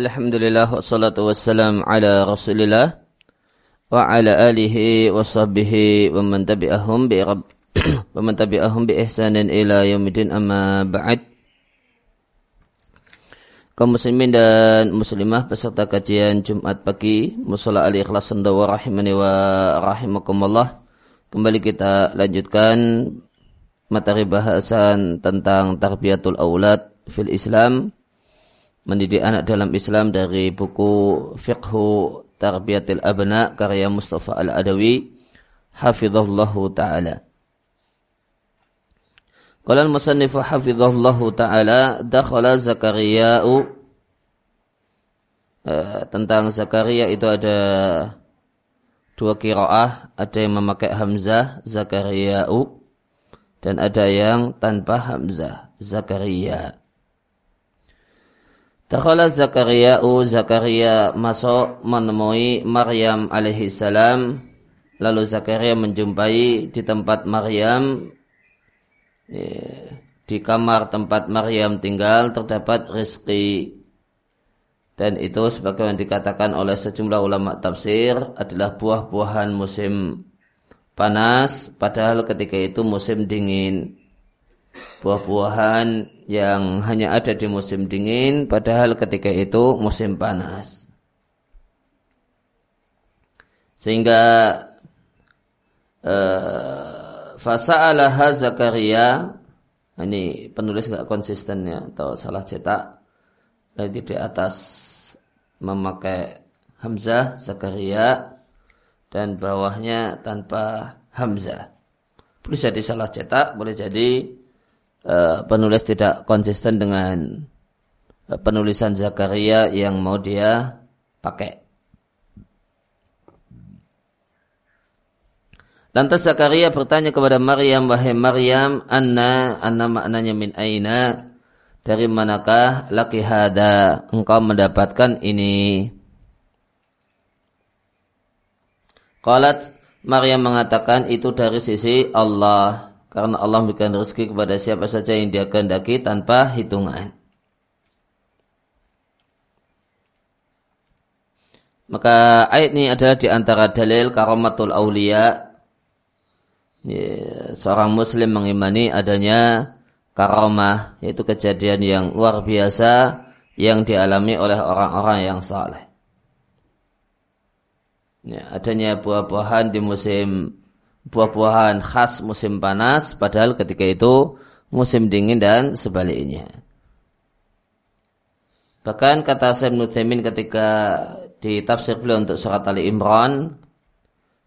Alhamdulillah wassalatu wassalam ala rasulillah wa ala alihi wa sahbihi wa man tabi'ahum bi wa man tabi'ahum bi ihsanin ila yaumidin amma ba'd. Kaum muslimin dan muslimah peserta kajian Jumat pagi Musala Ali Ikhlas wa rahimani wa rahimakumullah. Kembali kita lanjutkan materi bahasan tentang tarbiyatul aulad fil Islam mendidik anak dalam Islam dari buku Fiqhu Tarbiyatil Abna karya Mustafa Al-Adawi hafizahullahu taala. Qala al-musannif hafizahullahu taala dakhala Zakaria uh, tentang Zakaria itu ada dua kiraah, ada yang memakai hamzah Zakaria dan ada yang tanpa hamzah Zakaria. Takhala Zakaria-u Zakaria masuk menemui Maryam alaihi salam. Lalu Zakaria menjumpai di tempat Maryam. Ya, di kamar tempat Maryam tinggal terdapat rizki. Dan itu sebagaimana dikatakan oleh sejumlah ulama tafsir adalah buah-buahan musim panas padahal ketika itu musim dingin. Buah-buahan yang hanya ada di musim dingin padahal ketika itu musim panas. Sehingga uh, fasa'alaha Zakaria ini penulis nggak konsisten ya atau salah cetak jadi di atas memakai Hamzah Zakaria dan bawahnya tanpa Hamzah. Boleh jadi salah cetak, boleh jadi Eh, penulis tidak konsisten dengan uh, penulisan Zakaria yang mau dia pakai. Lantas Zakaria bertanya kepada Maryam, wahai Maryam, anna, anna maknanya min aina, dari manakah laki hada engkau mendapatkan ini? Qalat Maryam mengatakan itu dari sisi Allah karena Allah memberikan rezeki kepada siapa saja yang dia kehendaki tanpa hitungan. Maka ayat ini adalah di antara dalil karamatul aulia. Ya, seorang muslim mengimani adanya karamah, yaitu kejadian yang luar biasa yang dialami oleh orang-orang yang saleh. Ya, adanya buah-buahan di musim buah-buahan khas musim panas padahal ketika itu musim dingin dan sebaliknya. Bahkan kata Sayyid ketika di tafsir beliau untuk surat Ali Imran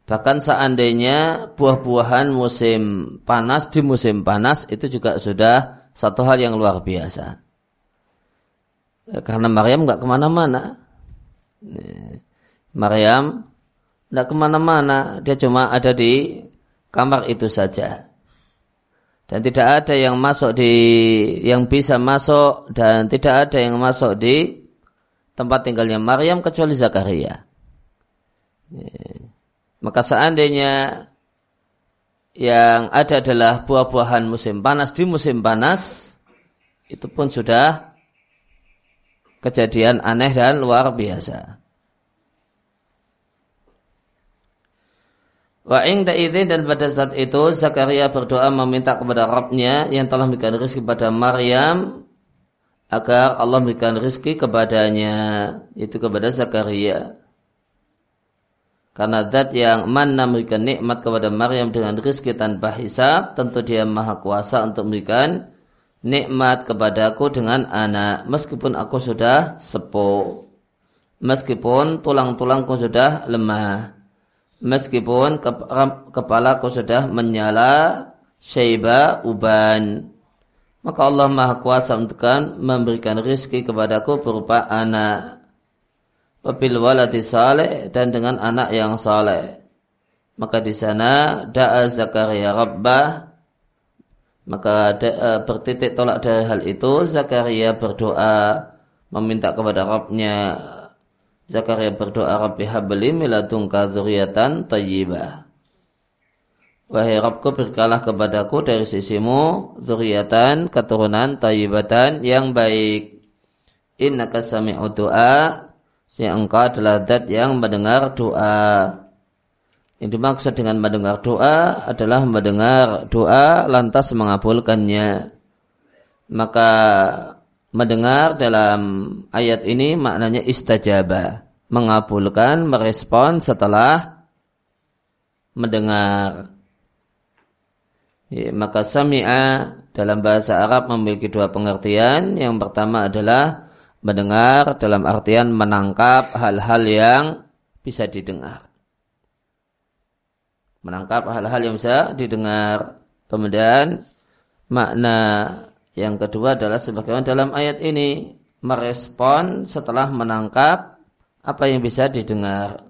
bahkan seandainya buah-buahan musim panas di musim panas itu juga sudah satu hal yang luar biasa. Karena Maryam nggak ke mana-mana. Maryam tidak ke mana-mana, dia cuma ada di kamar itu saja. Dan tidak ada yang masuk di yang bisa masuk dan tidak ada yang masuk di tempat tinggalnya Maryam kecuali Zakaria. Maka seandainya yang ada adalah buah-buahan musim panas di musim panas, itu pun sudah kejadian aneh dan luar biasa. Wa ingda idzin dan pada saat itu Zakaria berdoa meminta kepada Rabbnya yang telah memberikan rezeki kepada Maryam agar Allah memberikan rezeki kepadanya itu kepada Zakaria. Karena zat yang mana memberikan nikmat kepada Maryam dengan rezeki tanpa hisab, tentu dia maha kuasa untuk memberikan nikmat kepadaku dengan anak, meskipun aku sudah sepuh. Meskipun tulang-tulangku sudah lemah meskipun kepala kau sudah menyala syaiba uban. Maka Allah Maha Kuasa untuk memberikan rizki kepadaku berupa anak. Wabil waladi saleh dan dengan anak yang saleh. Maka di sana da'a Zakaria Rabbah. Maka uh, bertitik tolak dari hal itu Zakaria berdoa meminta kepada Rabbnya Zakaria berdoa Rabbi habli miladunka dzurriatan tayyibah. Wahai Rabbku berikanlah kepadaku dari sisimu zuriatan keturunan tayyibatan yang baik. innaka sami'u du'a yang engkau adalah zat yang mendengar doa. Yang dimaksud dengan mendengar doa adalah mendengar doa lantas mengabulkannya. Maka mendengar dalam ayat ini maknanya istajabah. Mengabulkan, merespon setelah mendengar. Ya, maka sami'a dalam bahasa Arab memiliki dua pengertian. Yang pertama adalah mendengar dalam artian menangkap hal-hal yang bisa didengar. Menangkap hal-hal yang bisa didengar. Kemudian makna yang kedua adalah sebagaimana dalam ayat ini merespon setelah menangkap apa yang bisa didengar.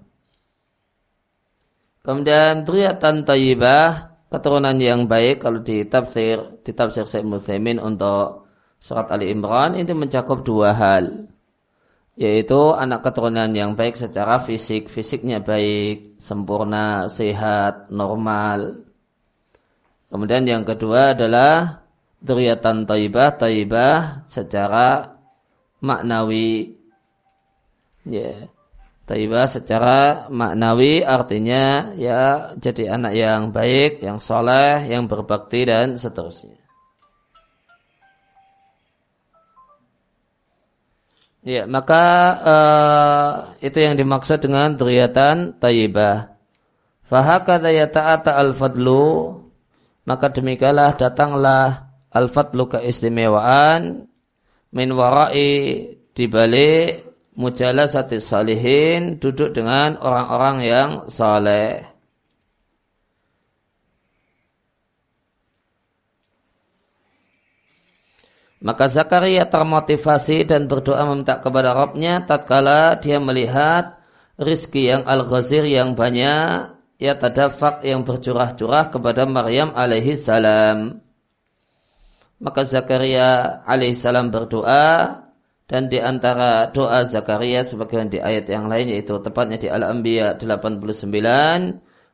Kemudian driyatan tayyibah keturunan yang baik kalau di tafsir di tafsir Syekh Muslimin untuk surat Ali Imran ini mencakup dua hal yaitu anak keturunan yang baik secara fisik fisiknya baik sempurna sehat normal kemudian yang kedua adalah duriatan taibah taibah secara maknawi ya. Taibah secara maknawi artinya ya jadi anak yang baik, yang soleh, yang berbakti dan seterusnya. Ya, maka uh, itu yang dimaksud dengan duriatan taibah. Fahakata yata'ata al-fadlu maka demikianlah datanglah al-fadlu keistimewaan min warai dibalik mujalasati salihin duduk dengan orang-orang yang saleh. Maka Zakaria termotivasi dan berdoa meminta kepada Rabbnya tatkala dia melihat rizki yang al-ghazir yang banyak ya tadafak yang bercurah-curah kepada Maryam alaihi salam. Maka Zakaria alaihi salam berdoa dan di antara doa Zakaria sebagaimana di ayat yang lain yaitu tepatnya di Al-Anbiya 89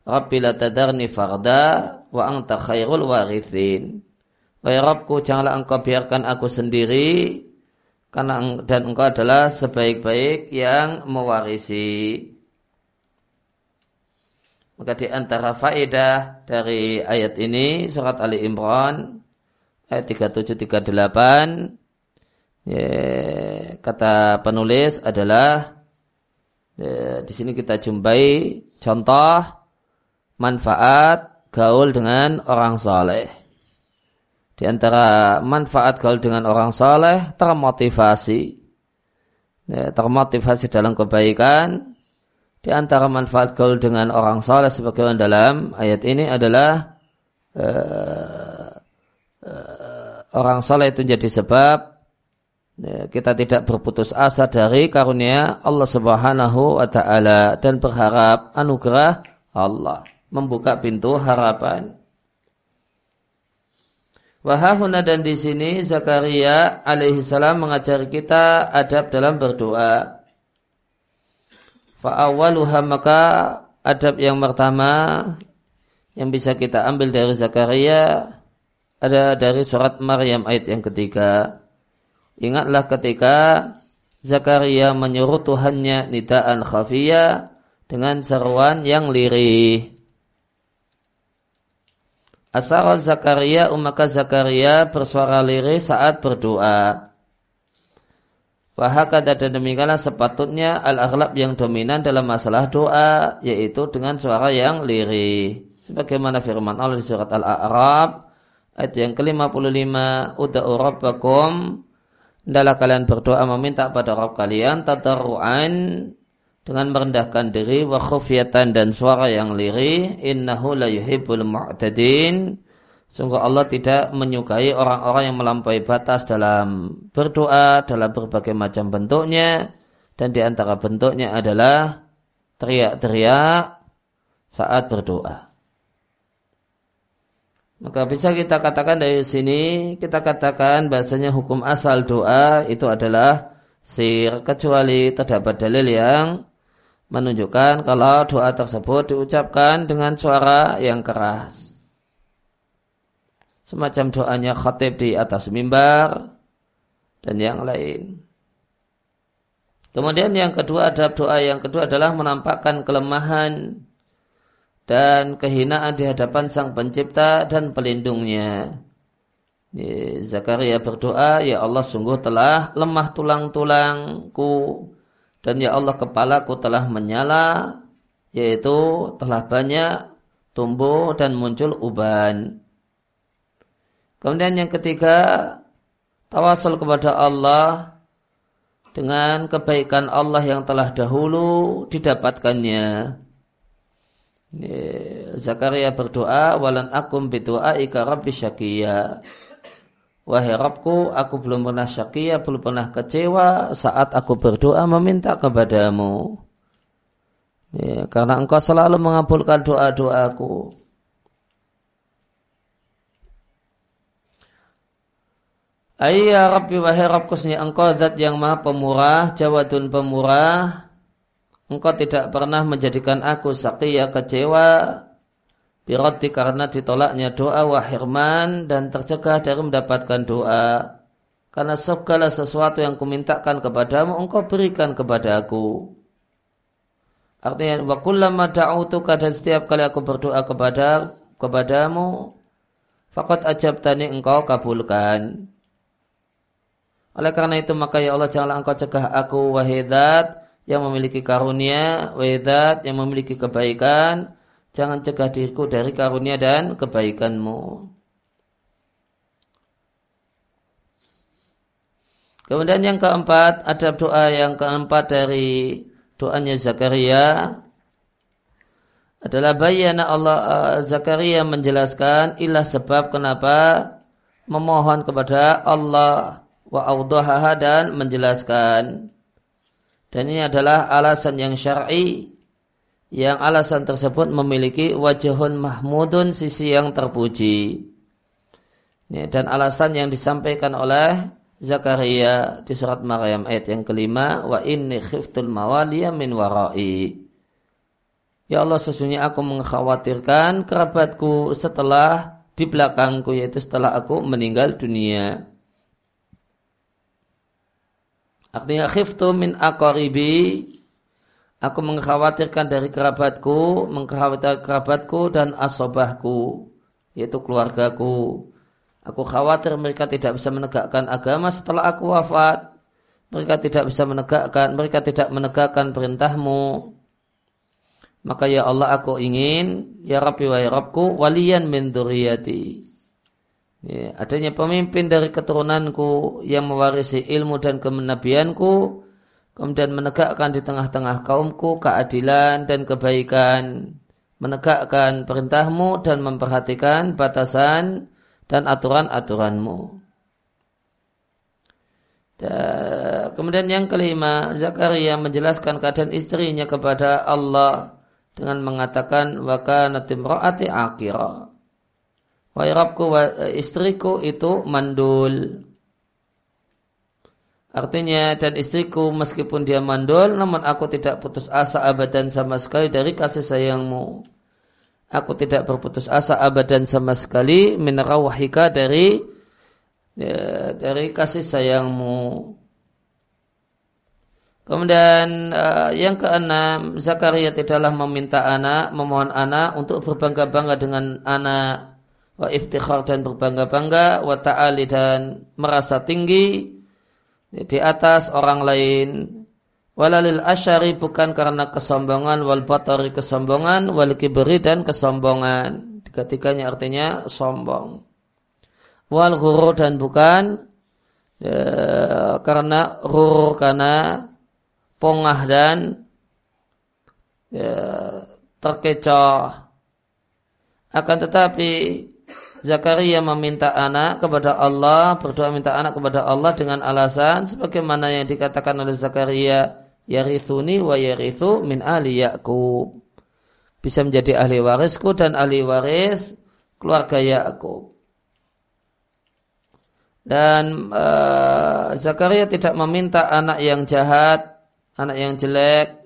Rabbi la tadarni farda wa anta khairul warithin. Wahai Rabbku janganlah engkau biarkan aku sendiri karena dan engkau adalah sebaik-baik yang mewarisi. Maka di antara faedah dari ayat ini surat Ali Imran ayat 37 38 ya, kata penulis adalah ya, di sini kita jumpai contoh manfaat gaul dengan orang soleh. Di antara manfaat gaul dengan orang soleh termotivasi, ya, termotivasi dalam kebaikan. Di antara manfaat gaul dengan orang soleh sebagaimana dalam ayat ini adalah uh, orang soleh itu jadi sebab Ya, kita tidak berputus asa dari karunia Allah Subhanahu wa taala dan berharap anugerah Allah membuka pintu harapan. Wahahuna dan di sini Zakaria alaihi salam mengajari kita adab dalam berdoa. Fa'awaluha maka adab yang pertama yang bisa kita ambil dari Zakaria ada dari surat Maryam ayat yang ketiga. Ingatlah ketika Zakaria menyuruh Tuhannya nidaan khafiyah dengan seruan yang lirih. Asal Zakaria umaka Zakaria bersuara lirih saat berdoa. Wahakad dan demikianlah sepatutnya al-aghlab yang dominan dalam masalah doa, yaitu dengan suara yang lirih. Sebagaimana firman Allah di surat Al-A'raf, ayat yang ke-55, Uda'u rabbakum. Hendaklah kalian berdoa meminta pada Rabb kalian tadarruan dengan merendahkan diri wa khufyatan dan suara yang lirih innahu la mu'tadin. Sungguh Allah tidak menyukai orang-orang yang melampaui batas dalam berdoa dalam berbagai macam bentuknya dan di antara bentuknya adalah teriak-teriak saat berdoa maka bisa kita katakan dari sini, kita katakan bahasanya hukum asal doa itu adalah sir, kecuali terdapat dalil yang menunjukkan kalau doa tersebut diucapkan dengan suara yang keras. Semacam doanya khatib di atas mimbar dan yang lain. Kemudian yang kedua ada doa yang kedua adalah menampakkan kelemahan dan kehinaan di hadapan sang pencipta dan pelindungnya. Zakaria berdoa, Ya Allah sungguh telah lemah tulang-tulangku dan Ya Allah kepalaku telah menyala yaitu telah banyak tumbuh dan muncul uban. Kemudian yang ketiga, tawasul kepada Allah dengan kebaikan Allah yang telah dahulu didapatkannya. Zakaria berdoa, walan akum bidu'aika rabbi syakiya. Wahai Rabbku, aku belum pernah syakia, belum pernah kecewa saat aku berdoa meminta kepadamu. Ya, karena engkau selalu mengabulkan doa-doaku. Ayya Rabbi wahai Rabbku engkau zat yang maha pemurah, jawadun pemurah. Engkau tidak pernah menjadikan aku saqiya kecewa. Birati karena ditolaknya doa wahirman dan tercegah dari mendapatkan doa. Karena segala sesuatu yang kumintakan kepadamu engkau berikan kepada aku. Artinya wa kullama da'utuka dan setiap kali aku berdoa kepada kepadamu faqad ajabtani engkau kabulkan. Oleh karena itu maka ya Allah janganlah engkau cegah aku wahidat yang memiliki karunia, wahidat yang memiliki kebaikan. Jangan cegah diriku dari karunia dan kebaikanmu. Kemudian yang keempat, ada doa yang keempat dari doanya Zakaria adalah bayana Allah uh, Zakaria menjelaskan ilah sebab kenapa memohon kepada Allah wa dan menjelaskan. Dan ini adalah alasan yang syar'i yang alasan tersebut memiliki wajahun mahmudun sisi yang terpuji. Dan alasan yang disampaikan oleh Zakaria di surat Maryam ayat yang kelima wa inni khiftul mawaliya min warai. Ya Allah sesungguhnya aku mengkhawatirkan kerabatku setelah di belakangku yaitu setelah aku meninggal dunia. Artinya khiftu min akoribi. Aku mengkhawatirkan dari kerabatku, mengkhawatirkan kerabatku dan asobahku, yaitu keluargaku. Aku khawatir mereka tidak bisa menegakkan agama setelah aku wafat. Mereka tidak bisa menegakkan, mereka tidak menegakkan perintahmu. Maka ya Allah aku ingin, ya Rabbi wa ya Rabbku, waliyan min duriyati. Ya, adanya pemimpin dari keturunanku yang mewarisi ilmu dan kemenabianku, kemudian menegakkan di tengah-tengah kaumku keadilan dan kebaikan, menegakkan perintahmu dan memperhatikan batasan dan aturan-aturanmu. Kemudian yang kelima, Zakaria menjelaskan keadaan istrinya kepada Allah dengan mengatakan wa ra'ati akhirah Wahai Rabbku, istriku itu mandul. Artinya dan istriku meskipun dia mandul namun aku tidak putus asa abadan sama sekali dari kasih sayangmu. Aku tidak berputus asa abadan sama sekali minerawahika dari ya, dari kasih sayangmu. Kemudian uh, yang keenam, Zakaria tidaklah meminta anak, memohon anak untuk berbangga-bangga dengan anak wa iftikhar dan berbangga-bangga wa ta'ali dan merasa tinggi di atas orang lain. Walalil asyari bukan karena kesombongan wal batari kesombongan wal kibri dan kesombongan. Tiga-tiganya artinya sombong. Wal ghurur dan bukan ya, karena ghurur karena pongah dan ya, terkecoh. Akan tetapi Zakaria meminta anak kepada Allah, berdoa minta anak kepada Allah dengan alasan sebagaimana yang dikatakan oleh Zakaria, yarithuni wa yarithu min ali Ya'qub. Bisa menjadi ahli warisku dan ahli waris keluarga Ya'qub. Dan uh, Zakaria tidak meminta anak yang jahat, anak yang jelek.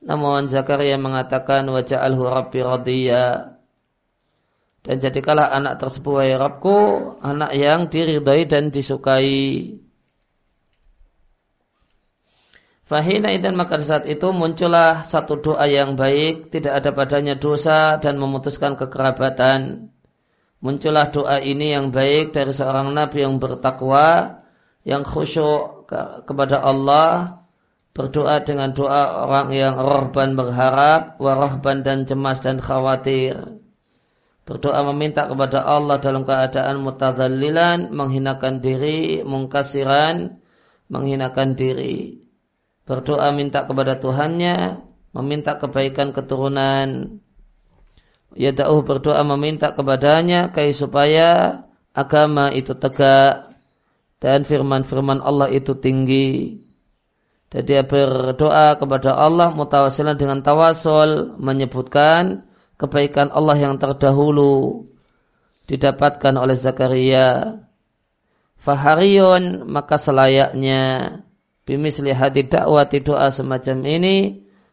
Namun Zakaria mengatakan wajah alhu rabbi radiyah dan jadikanlah anak tersebut wahai Rabbku anak yang diridhai dan disukai. Fahina dan maka saat itu muncullah satu doa yang baik, tidak ada padanya dosa dan memutuskan kekerabatan. Muncullah doa ini yang baik dari seorang nabi yang bertakwa, yang khusyuk kepada Allah, berdoa dengan doa orang yang rohban berharap, warohban dan cemas dan khawatir. Berdoa meminta kepada Allah dalam keadaan mutadallilan, menghinakan diri, mungkasiran, menghinakan diri berdoa minta kepada Tuhannya, meminta kebaikan keturunan. Ya Yada'uh berdoa meminta kepadanya kai supaya agama itu tegak dan firman-firman Allah itu tinggi. Dan dia berdoa kepada Allah mutawasilan dengan tawasul menyebutkan kebaikan Allah yang terdahulu didapatkan oleh Zakaria. Fahariyun maka selayaknya bimisli hati dakwati doa semacam ini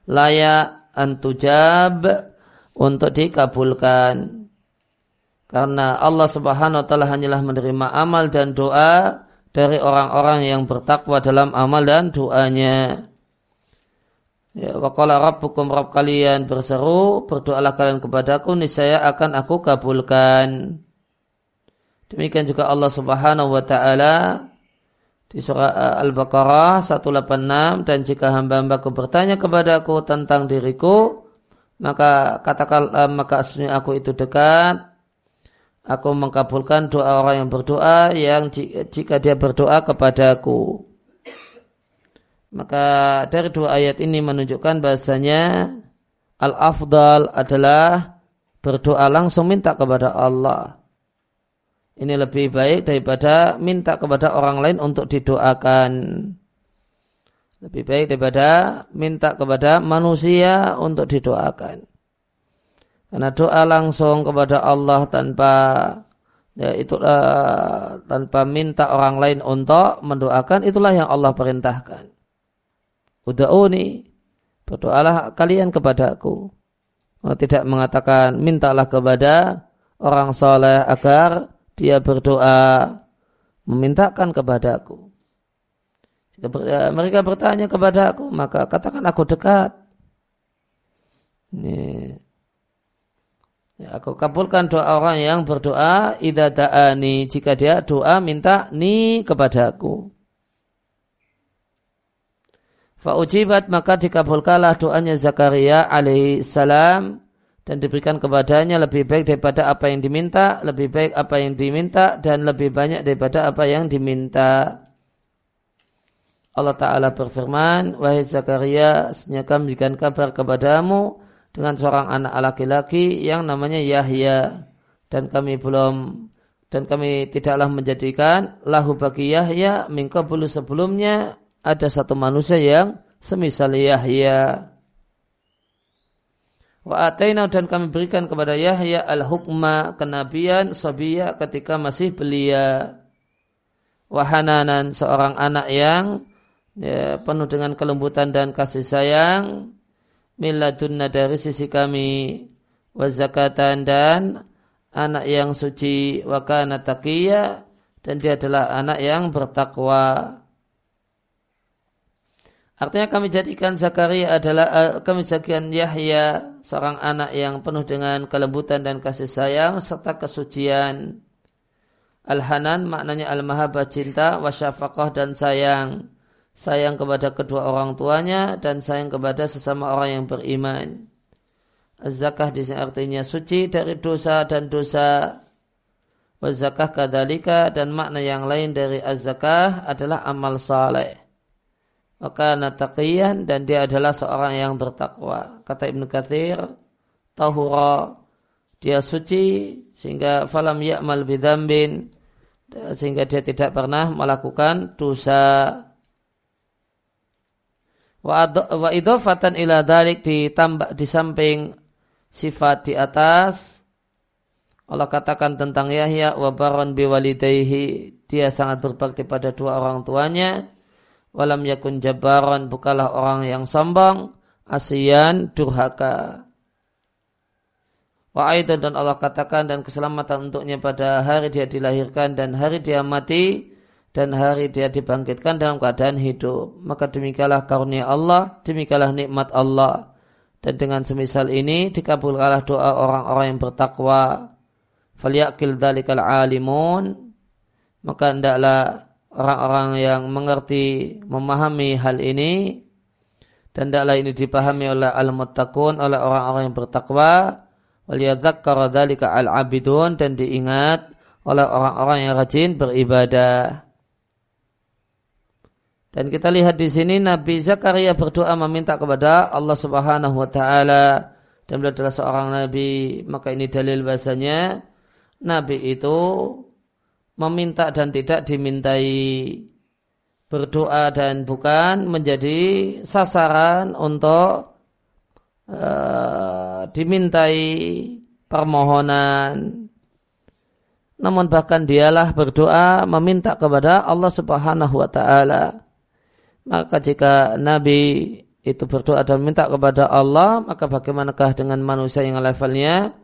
layak antujab untuk dikabulkan. Karena Allah subhanahu wa ta'ala hanyalah menerima amal dan doa dari orang-orang yang bertakwa dalam amal dan doanya. Ya, waqala rabbukum rabb kalian berseru, berdoalah kalian kepadaku, niscaya akan aku kabulkan. Demikian juga Allah subhanahu wa ta'ala di surah eh, Al-Baqarah 186 dan jika hamba-hambaku bertanya kepadaku tentang diriku maka katakan uh, maka aslinya aku itu dekat aku mengkabulkan doa orang yang berdoa yang jika dia berdoa kepadaku maka dari dua ayat ini menunjukkan bahasanya al-afdal adalah berdoa langsung minta kepada Allah ini lebih baik daripada minta kepada orang lain untuk didoakan. Lebih baik daripada minta kepada manusia untuk didoakan. Karena doa langsung kepada Allah tanpa ya itu tanpa minta orang lain untuk mendoakan itulah yang Allah perintahkan. Uda'uni berdoalah kalian kepadaku. Tidak mengatakan mintalah kepada orang soleh agar dia berdoa memintakan kepadaku. Jika ya, mereka bertanya kepadaku, maka katakan aku dekat. Ini. Ya, aku kabulkan doa orang yang berdoa idza da'ani jika dia doa minta ni kepadaku. Fa'ujibat maka dikabulkanlah doanya Zakaria alaihi salam dan diberikan kepadanya lebih baik daripada apa yang diminta, lebih baik apa yang diminta dan lebih banyak daripada apa yang diminta. Allah Ta'ala berfirman, Wahai Zakaria, sesungguhnya kami berikan kabar kepadamu dengan seorang anak laki-laki yang namanya Yahya. Dan kami belum, dan kami tidaklah menjadikan lahu bagi Yahya, bulu sebelumnya ada satu manusia yang semisal Yahya. Wa ataina dan kami berikan kepada Yahya al-hukma kenabian sabiyya ketika masih belia. Wahananan seorang anak yang ya, penuh dengan kelembutan dan kasih sayang. Miladunna dari sisi kami. Wazakatan dan anak yang suci. Wakana taqiyya dan dia adalah anak yang bertakwa. Artinya kami jadikan Zakaria adalah uh, kami jadikan Yahya seorang anak yang penuh dengan kelembutan dan kasih sayang serta kesucian. Al-Hanan maknanya al-mahabbah cinta, wasyafaqah dan sayang. Sayang kepada kedua orang tuanya dan sayang kepada sesama orang yang beriman. Az-zakah di sini artinya suci dari dosa dan dosa. Wazakah kadalika dan makna yang lain dari az-zakah adalah amal saleh maka nataqiyan dan dia adalah seorang yang bertakwa. Kata Ibnu Katsir, tahura dia suci sehingga falam ya'mal bidambin sehingga dia tidak pernah melakukan dosa. Wa idofatan ila dalik ditambah di samping sifat di atas Allah katakan tentang Yahya wa baron biwalidayhi dia sangat berbakti pada dua orang tuanya walam yakun jabaran bukalah orang yang sombong asian durhaka wa aidan dan Allah katakan dan keselamatan untuknya pada hari dia dilahirkan dan hari dia mati dan hari dia dibangkitkan dalam keadaan hidup. Maka demikianlah karunia Allah, demikianlah nikmat Allah. Dan dengan semisal ini dikabulkanlah doa orang-orang yang bertakwa. Falyakil dalikal alimun. Maka hendaklah orang-orang yang mengerti, memahami hal ini. Dan hendaklah ini dipahami oleh al-muttaqun, oleh orang-orang yang bertakwa. Waliyadzakkara dalika al-abidun dan diingat oleh orang-orang yang rajin beribadah. Dan kita lihat di sini Nabi Zakaria berdoa meminta kepada Allah Subhanahu wa taala dan beliau adalah seorang nabi, maka ini dalil bahasanya nabi itu meminta dan tidak dimintai berdoa dan bukan menjadi sasaran untuk uh, dimintai permohonan. Namun bahkan dialah berdoa meminta kepada Allah Subhanahu wa taala. Maka jika Nabi itu berdoa dan minta kepada Allah, maka bagaimanakah dengan manusia yang levelnya?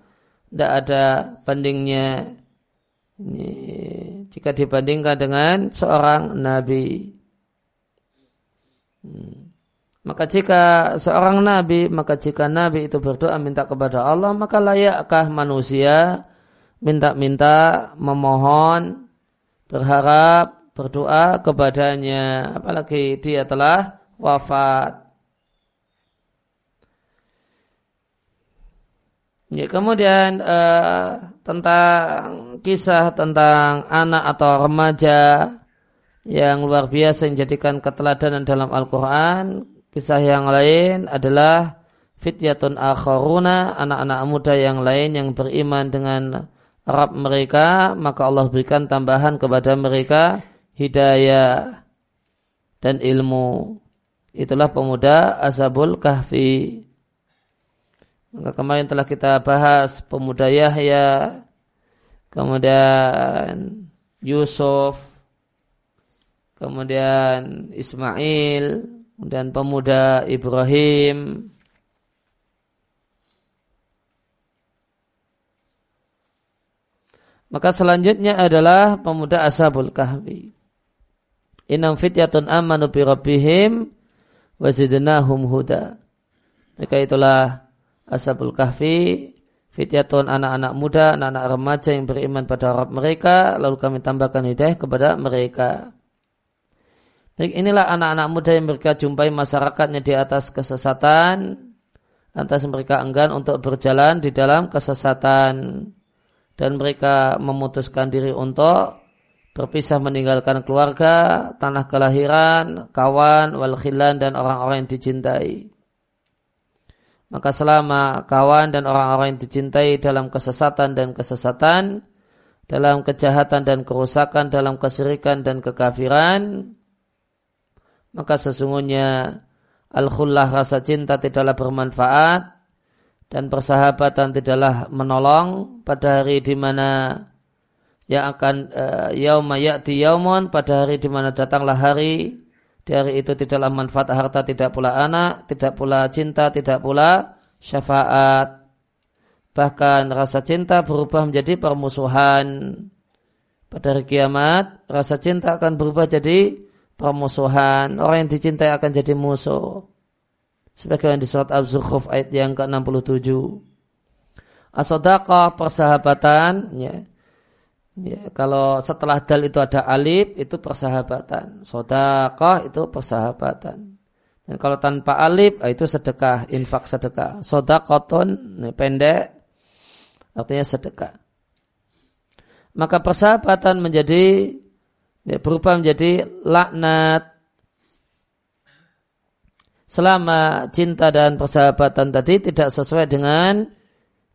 Tidak ada bandingnya ini, jika dibandingkan dengan seorang Nabi. Hmm. Maka jika seorang Nabi, maka jika Nabi itu berdoa minta kepada Allah, maka layakkah manusia minta-minta, memohon, berharap berdoa kepadanya apalagi dia telah wafat. Ya, kemudian uh, tentang kisah tentang anak atau remaja yang luar biasa yang jadikan keteladanan dalam Al-Quran. Kisah yang lain adalah fityatun akharuna, anak-anak muda yang lain yang beriman dengan Arab mereka, maka Allah berikan tambahan kepada mereka hidayah dan ilmu. Itulah pemuda Azabul Kahfi. Maka kemarin telah kita bahas pemuda Yahya, kemudian Yusuf, kemudian Ismail, dan pemuda Ibrahim. Maka selanjutnya adalah pemuda Ashabul Kahfi. Inam fityatun amanu bi rabbihim wa zidnahum huda. Maka itulah Ashabul Kahfi, fityatun anak-anak muda, anak-anak remaja yang beriman pada Rabb mereka, lalu kami tambahkan hidayah kepada mereka. Baik, inilah anak-anak muda yang mereka jumpai masyarakatnya di atas kesesatan, lantas mereka enggan untuk berjalan di dalam kesesatan dan mereka memutuskan diri untuk berpisah meninggalkan keluarga, tanah kelahiran, kawan, wal khilan dan orang-orang yang dicintai. Maka selama kawan dan orang-orang yang dicintai dalam kesesatan dan kesesatan, dalam kejahatan dan kerusakan, dalam kesyirikan dan kekafiran, maka sesungguhnya al-khullah rasa cinta tidaklah bermanfaat dan persahabatan tidaklah menolong pada hari di mana yang akan uh, yauma ya'ti pada hari di mana datanglah hari di hari itu tidaklah manfaat harta tidak pula anak tidak pula cinta tidak pula syafaat. Bahkan rasa cinta berubah menjadi permusuhan. Pada hari kiamat rasa cinta akan berubah jadi permusuhan. Orang yang dicintai akan jadi musuh. Sebagaimana di surat Al-Zukhruf ayat yang ke-67. Asodaqah persahabatan ya, Ya, kalau setelah dal itu ada alif itu persahabatan. Sodakoh itu persahabatan. Dan kalau tanpa alif ah, itu sedekah, infak sedekah. Sodakoton pendek artinya sedekah. Maka persahabatan menjadi ya, berubah menjadi laknat. Selama cinta dan persahabatan tadi tidak sesuai dengan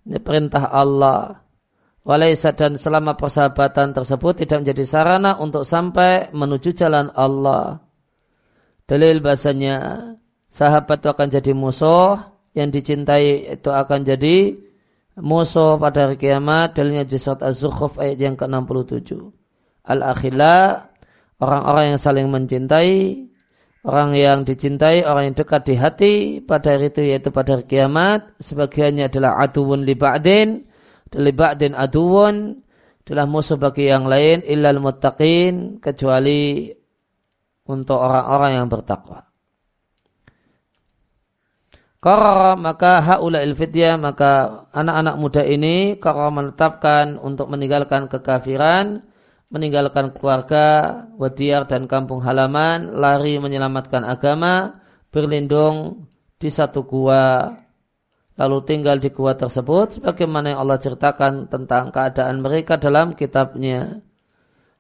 ya, perintah Allah Walaisa dan selama persahabatan tersebut tidak menjadi sarana untuk sampai menuju jalan Allah. Dalil bahasanya sahabat itu akan jadi musuh, yang dicintai itu akan jadi musuh pada hari kiamat. Dalilnya di surat Az-Zukhruf ayat yang ke-67. Al-akhila, orang-orang yang saling mencintai, orang yang dicintai, orang yang dekat di hati pada hari itu yaitu pada hari kiamat. Sebagiannya adalah aduun li ba'din, dan aduun adalah musuh bagi yang lain illal muttaqin kecuali untuk orang-orang yang bertakwa. Qarara maka haula ilfidya maka anak-anak muda ini qarara menetapkan untuk meninggalkan kekafiran, meninggalkan keluarga, wadiar dan kampung halaman, lari menyelamatkan agama, berlindung di satu gua lalu tinggal di gua tersebut sebagaimana yang Allah ceritakan tentang keadaan mereka dalam kitabnya.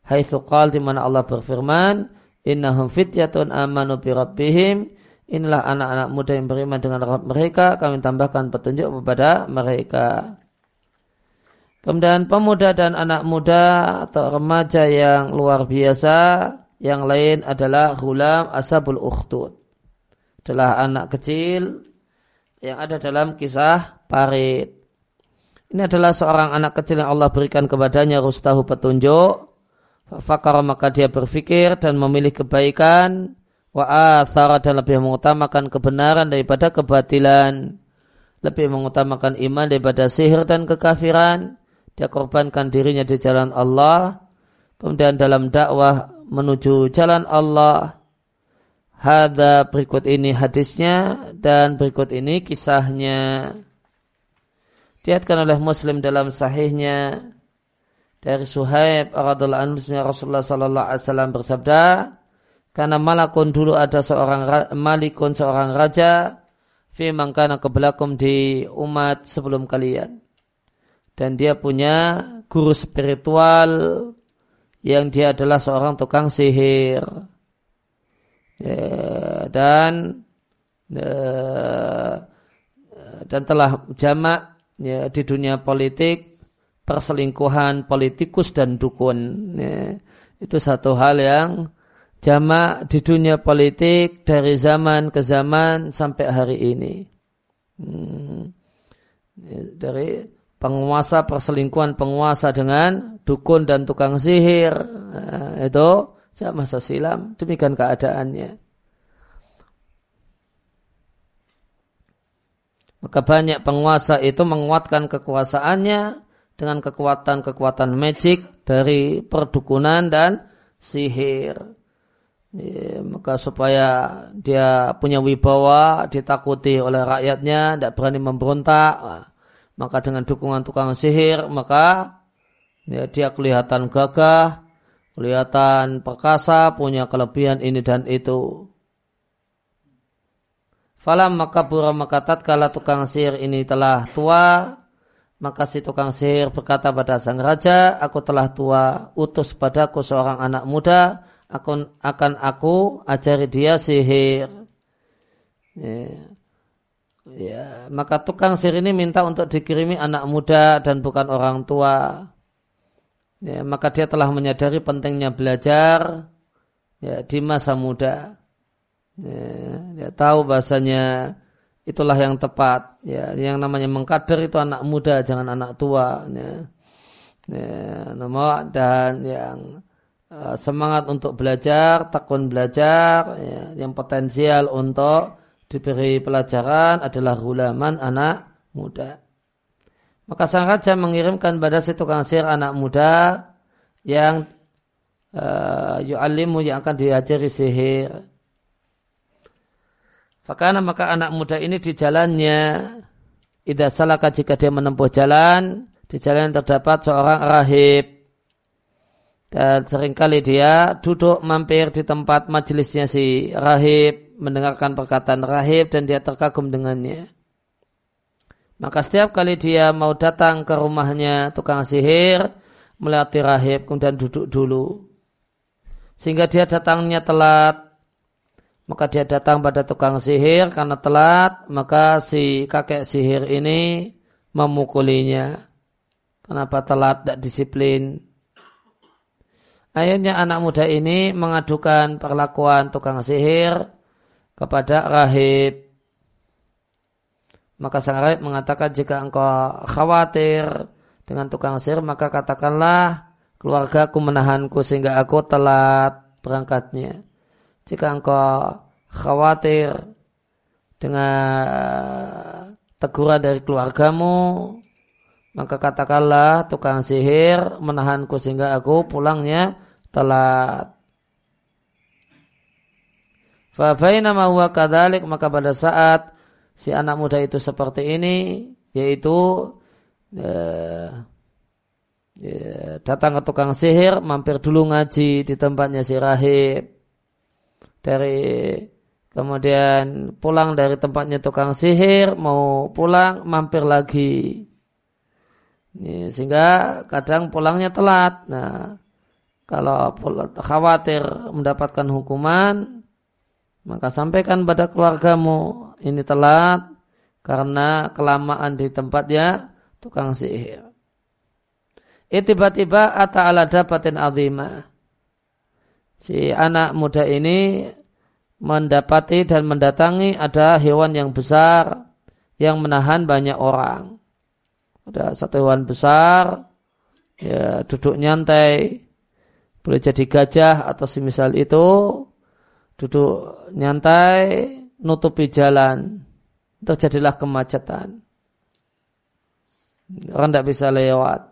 Haitsu qal di mana Allah berfirman, "Innahum fityatun amanu bi rabbihim" Inilah anak-anak muda yang beriman dengan Rabb mereka. Kami tambahkan petunjuk kepada mereka. Kemudian pemuda dan anak muda atau remaja yang luar biasa. Yang lain adalah hulam asabul ukhtud. Adalah anak kecil yang ada dalam kisah parit. Ini adalah seorang anak kecil yang Allah berikan kepadanya rustahu petunjuk. Fakar maka dia berfikir dan memilih kebaikan. Wa athara dan lebih mengutamakan kebenaran daripada kebatilan. Lebih mengutamakan iman daripada sihir dan kekafiran. Dia korbankan dirinya di jalan Allah. Kemudian dalam dakwah menuju jalan Allah Hada berikut ini hadisnya dan berikut ini kisahnya. Diatkan oleh Muslim dalam sahihnya dari Suhaib radhiallahu anhu Rasulullah sallallahu alaihi wasallam bersabda, karena malakun dulu ada seorang malikun seorang raja fi mangkana kebelakum di umat sebelum kalian. Dan dia punya guru spiritual yang dia adalah seorang tukang sihir. Ya, dan ya, dan telah jamak ya, di dunia politik perselingkuhan politikus dan dukun. Ya, itu satu hal yang jamak di dunia politik dari zaman ke zaman sampai hari ini. Hmm. Dari penguasa perselingkuhan penguasa dengan dukun dan tukang sihir nah, itu sejak masa silam demikian keadaannya. Maka banyak penguasa itu menguatkan kekuasaannya dengan kekuatan-kekuatan magic dari perdukunan dan sihir. Ya, maka supaya dia punya wibawa, ditakuti oleh rakyatnya, tidak berani memberontak, maka dengan dukungan tukang sihir, maka ya, dia kelihatan gagah, kelihatan perkasa, punya kelebihan ini dan itu. Falam maka pura maka tatkala tukang sihir ini telah tua, maka si tukang sihir berkata pada sang raja, aku telah tua, utus padaku seorang anak muda, akan akan aku ajari dia sihir. Ya. ya. maka tukang sihir ini minta untuk dikirimi anak muda dan bukan orang tua. Ya, maka dia telah menyadari pentingnya belajar ya, di masa muda. Ya, dia tahu bahasanya itulah yang tepat. Ya, yang namanya mengkader itu anak muda, jangan anak tua. Ya, ya, nomor dan yang Eh, semangat untuk belajar, tekun belajar, ya, yang potensial untuk diberi pelajaran adalah hulaman anak muda. Maka sang raja mengirimkan pada si tukang sihir anak muda yang uh, yu'alimu yang akan diajari sihir. Fakana maka anak muda ini di jalannya tidak salahkah jika dia menempuh jalan di jalan terdapat seorang rahib dan sering kali dia duduk mampir di tempat majelisnya si rahib, mendengarkan perkataan rahib dan dia terkagum dengannya. Maka setiap kali dia mau datang ke rumahnya tukang sihir, melewati rahib, kemudian duduk dulu. Sehingga dia datangnya telat, maka dia datang pada tukang sihir karena telat, maka si kakek sihir ini memukulinya. Kenapa telat, tidak disiplin. Akhirnya anak muda ini mengadukan perlakuan tukang sihir kepada rahib. Maka sang rahib mengatakan jika engkau khawatir dengan tukang sihir maka katakanlah keluargaku menahanku sehingga aku telat berangkatnya. Jika engkau khawatir dengan teguran dari keluargamu maka katakanlah tukang sihir menahanku sehingga aku pulangnya telat. Fabaina ma huwa maka pada saat si anak muda itu seperti ini yaitu eh, ya, datang ke tukang sihir mampir dulu ngaji di tempatnya si rahib. Dari kemudian pulang dari tempatnya tukang sihir mau pulang mampir lagi. Ya, sehingga kadang pulangnya telat. Nah kalau khawatir mendapatkan hukuman maka sampaikan pada keluargamu ini telat karena kelamaan di tempatnya tukang sihir. Tiba-tiba ata ala dapatin azimah. Si anak muda ini mendapati dan mendatangi ada hewan yang besar yang menahan banyak orang. Ada satu hewan besar, ya duduk nyantai, boleh jadi gajah atau semisal itu, duduk nyantai nutupi jalan terjadilah kemacetan. Orang tidak bisa lewat.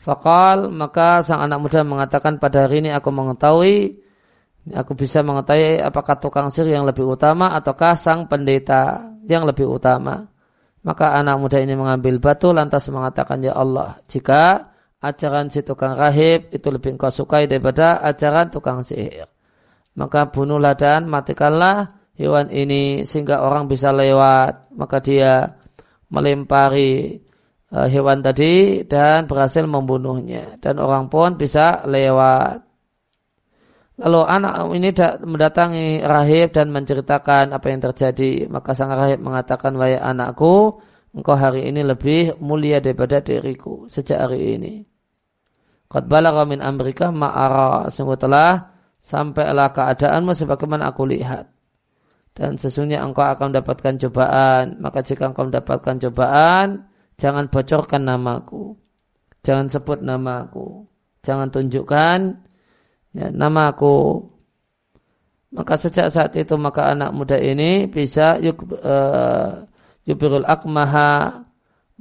Fakal maka sang anak muda mengatakan pada hari ini aku mengetahui aku bisa mengetahui apakah tukang sihir yang lebih utama ataukah sang pendeta yang lebih utama. Maka anak muda ini mengambil batu lantas mengatakan ya Allah jika ajaran si tukang rahib itu lebih engkau sukai daripada ajaran tukang sihir maka bunuhlah dan matikanlah hewan ini sehingga orang bisa lewat. Maka dia melempari uh, hewan tadi dan berhasil membunuhnya. Dan orang pun bisa lewat. Lalu anak ini mendatangi rahib dan menceritakan apa yang terjadi. Maka sang rahib mengatakan wahai anakku engkau hari ini lebih mulia daripada diriku sejak hari ini. Qad balagha min amrika ma'ara. Sungguh telah sampailah keadaanmu sebagaimana aku lihat. Dan sesungguhnya engkau akan mendapatkan cobaan. Maka jika engkau mendapatkan cobaan, jangan bocorkan namaku. Jangan sebut namaku. Jangan tunjukkan ya, namaku. Maka sejak saat itu maka anak muda ini bisa yuk, uh, yubirul akmaha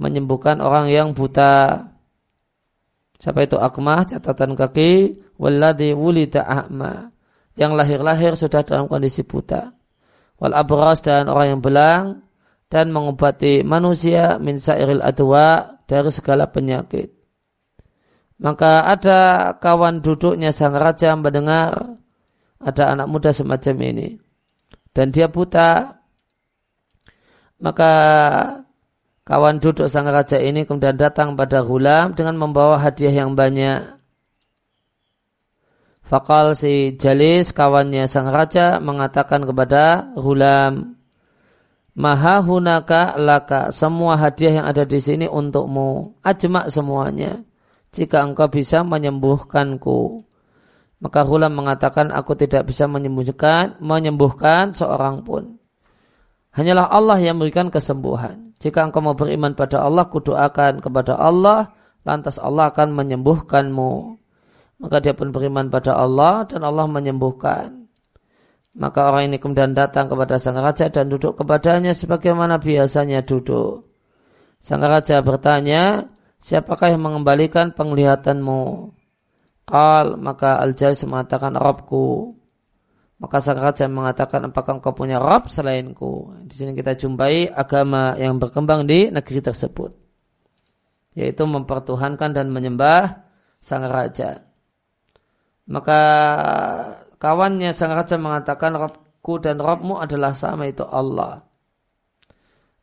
menyembuhkan orang yang buta. Siapa itu akmah? Catatan kaki walladhi wulida a'ma yang lahir-lahir sudah dalam kondisi buta. Wal abras dan orang yang belang. Dan mengobati manusia min sairil adwa dari segala penyakit. Maka ada kawan duduknya sang raja mendengar ada anak muda semacam ini. Dan dia buta. Maka kawan duduk sang raja ini kemudian datang pada gulam dengan membawa hadiah yang banyak Fakal si Jalis kawannya sang raja mengatakan kepada Hulam, Maha hunaka laka semua hadiah yang ada di sini untukmu, ajmak semuanya. Jika engkau bisa menyembuhkanku, maka Hulam mengatakan aku tidak bisa menyembuhkan menyembuhkan seorang pun. Hanyalah Allah yang memberikan kesembuhan. Jika engkau mau beriman pada Allah, kudoakan kepada Allah, lantas Allah akan menyembuhkanmu. Maka dia pun beriman pada Allah dan Allah menyembuhkan. Maka orang ini kemudian datang kepada sang raja dan duduk kepadanya sebagaimana biasanya duduk. Sang raja bertanya, siapakah yang mengembalikan penglihatanmu? Kal, maka Al-Jais mengatakan, Robku. Maka sang raja mengatakan, apakah engkau punya Rob selainku? Di sini kita jumpai agama yang berkembang di negeri tersebut. Yaitu mempertuhankan dan menyembah sang raja. Maka kawannya sang raja mengatakan Robku dan Robmu adalah sama itu Allah.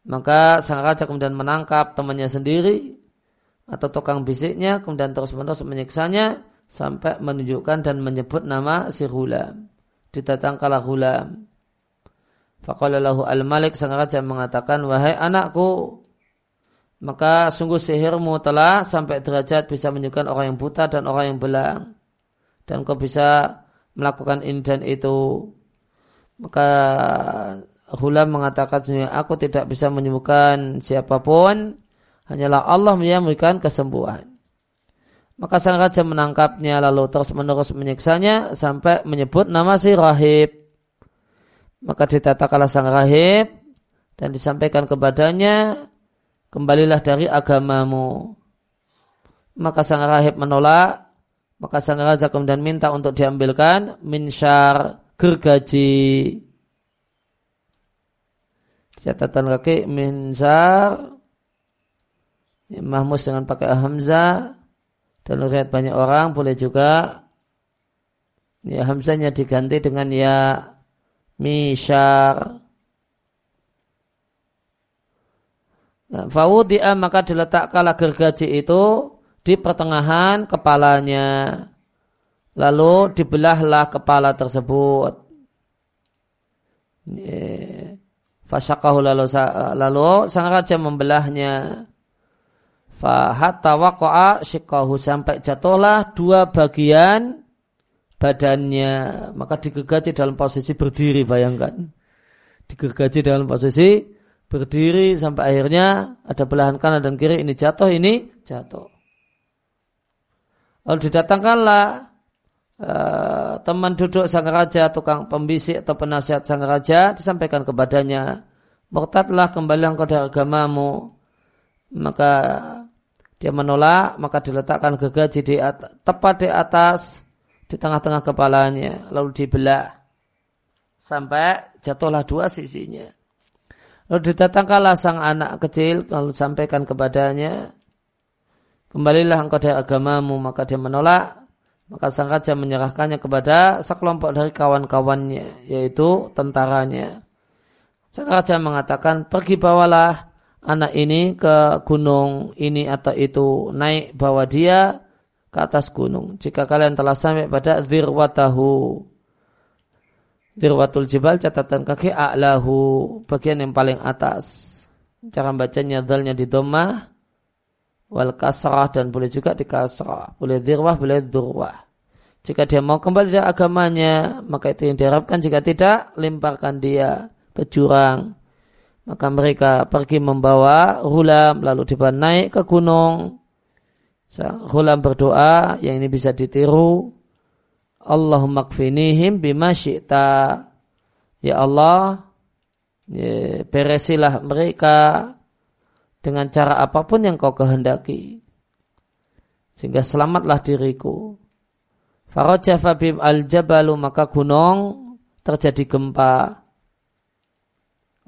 Maka sang raja kemudian menangkap temannya sendiri atau tukang bisiknya kemudian terus menerus menyiksanya sampai menunjukkan dan menyebut nama si Hulam. Didatangkanlah Hulam. Faqalallahu al-malik sang raja mengatakan wahai anakku maka sungguh sihirmu telah sampai derajat bisa menunjukkan orang yang buta dan orang yang belang dan kau bisa melakukan ini dan itu. Maka Hulam mengatakan aku tidak bisa menyembuhkan siapa pun. Hanyalah Allah yang memberikan kesembuhan. Maka sang raja menangkapnya lalu terus menerus menyiksanya sampai menyebut nama si rahib. Maka ditatakanlah sang rahib dan disampaikan kepadanya kembalilah dari agamamu. Maka sang rahib menolak, maka sang raja kemudian minta untuk diambilkan minsyar gergaji. Catatan kaki minsyar mahmus dengan pakai hamzah. Dan lihat banyak orang boleh juga. Ya hamzahnya diganti dengan ya misyar Nah, Fawudi'a maka diletakkanlah gergaji itu di pertengahan kepalanya. Lalu dibelahlah kepala tersebut. Fasyakahu lalu, lalu sang raja membelahnya. Fahatta waqa'a syikahu sampai jatuhlah dua bagian badannya. Maka digergaji dalam posisi berdiri bayangkan. Digergaji dalam posisi berdiri sampai akhirnya ada belahan kanan dan kiri ini jatuh ini jatuh. Lalu didatangkanlah uh, teman duduk sang raja, tukang pembisik atau penasihat sang raja disampaikan kepadanya, murtadlah kembali dari agamamu. Maka dia menolak, maka diletakkan gergaji di atas, tepat di atas di tengah-tengah kepalanya, lalu dibelah sampai jatuhlah dua sisinya. Lalu didatangkanlah sang anak kecil, lalu sampaikan kepadanya, kembalilah engkau dari agamamu, maka dia menolak, maka sang raja menyerahkannya kepada sekelompok dari kawan-kawannya, yaitu tentaranya. Sang raja mengatakan, pergi bawalah anak ini ke gunung ini atau itu, naik bawa dia ke atas gunung. Jika kalian telah sampai pada zirwatahu, Dirwatul Jibal catatan kaki a'lahu bagian yang paling atas. Cara bacanya dalnya di domah wal kasrah dan boleh juga di kasrah. Boleh dirwah, boleh durwah. Jika dia mau kembali dari agamanya, maka itu yang diharapkan. Jika tidak, lemparkan dia ke jurang. Maka mereka pergi membawa hulam, lalu dibawa naik ke gunung. Hulam berdoa, yang ini bisa ditiru. Allahumma kfinihim bima syi'ta. Ya Allah, ya, beresilah mereka dengan cara apa pun yang kau kehendaki. Sehingga selamatlah diriku. Faraja fabim al-jabalu maka gunung terjadi gempa.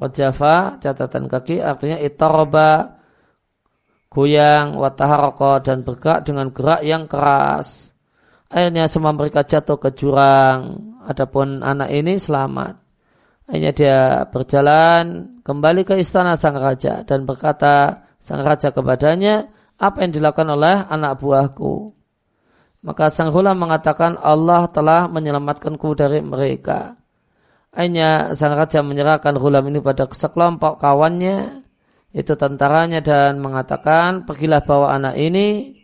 Wajafa catatan kaki artinya itoroba goyang wataharoko dan bergerak dengan gerak yang keras. Akhirnya semua mereka jatuh ke jurang. Adapun anak ini selamat. Akhirnya dia berjalan kembali ke istana sang raja dan berkata sang raja kepadanya, apa yang dilakukan oleh anak buahku? Maka sang hula mengatakan Allah telah menyelamatkanku dari mereka. Akhirnya sang raja menyerahkan hulam ini pada sekelompok kawannya, itu tentaranya dan mengatakan pergilah bawa anak ini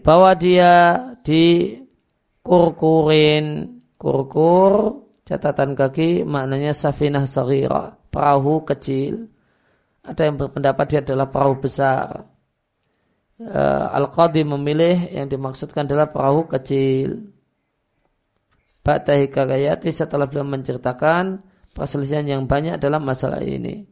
bawa dia di kurkurin kurkur catatan kaki maknanya safinah sarira perahu kecil. Ada yang berpendapat dia adalah perahu besar. Uh, Al-Qadi memilih yang dimaksudkan adalah perahu kecil. Ba'dahi kakayati setelah beliau menceritakan perselisihan yang banyak dalam masalah ini.